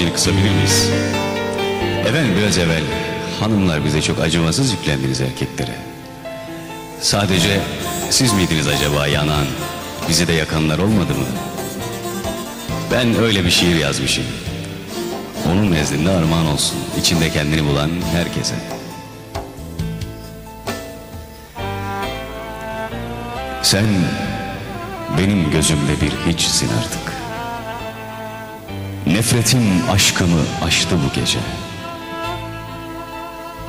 müziği kısabilir miyiz? Efendim biraz evvel hanımlar bize çok acımasız yüklendiniz erkeklere. Sadece siz miydiniz acaba yanan, bizi de yakanlar olmadı mı? Ben öyle bir şiir yazmışım. Onun nezdinde armağan olsun, içinde kendini bulan herkese. Sen benim gözümde bir hiçsin artık. Nefretim aşkımı aştı bu gece.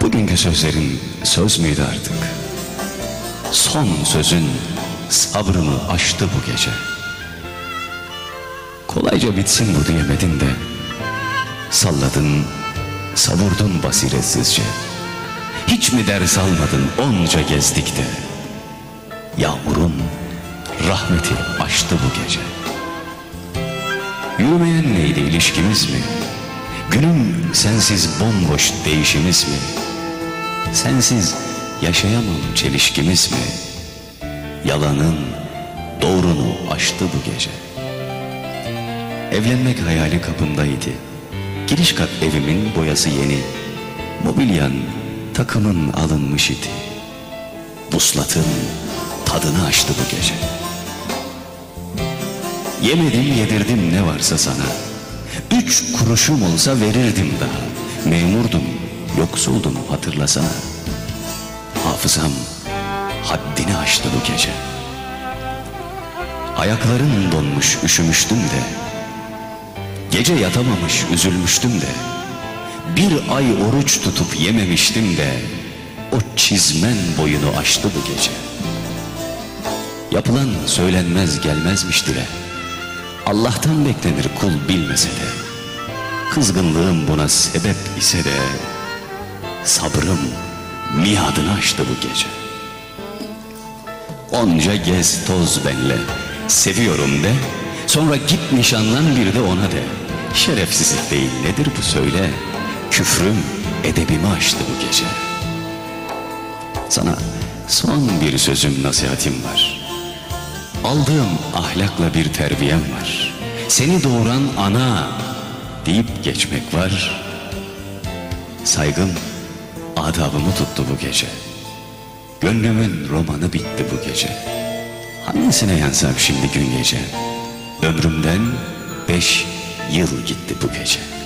Bugünkü sözlerin söz müydü artık? Son sözün sabrımı aştı bu gece. Kolayca bitsin bu diyemedin de Salladın, savurdun basiretsizce Hiç mi ders almadın onca gezdik de Yağmurun rahmeti aştı bu gece Yürümeyen neydi ilişkimiz mi? Günüm sensiz bomboş değişimiz mi? Sensiz yaşayamam çelişkimiz mi? Yalanın doğrunu aştı bu gece Evlenmek hayali kapındaydı Giriş kat evimin boyası yeni Mobilyan takımın alınmış idi Buslatın tadını açtı bu gece Yemedim yedirdim ne varsa sana. Üç kuruşum olsa verirdim daha. Memurdum yoksuldum hatırlasana. Hafızam haddini aştı bu gece. Ayakların donmuş üşümüştüm de. Gece yatamamış üzülmüştüm de. Bir ay oruç tutup yememiştim de. O çizmen boyunu aştı bu gece. Yapılan söylenmez gelmezmiş dile Allah'tan beklenir kul bilmese de. Kızgınlığım buna sebep ise de Sabrım miadını aştı bu gece. Onca gez toz benle Seviyorum de Sonra git nişanlan bir de ona de. Şerefsizlik değil nedir bu söyle? Küfrüm edebimi aştı bu gece. Sana son bir sözüm nasihatim var Aldığım ahlakla bir terbiyem var. Seni doğuran ana deyip geçmek var. Saygım adabımı tuttu bu gece. Gönlümün romanı bitti bu gece. Hangisine yansam şimdi gün gece? Ömrümden beş yıl gitti bu gece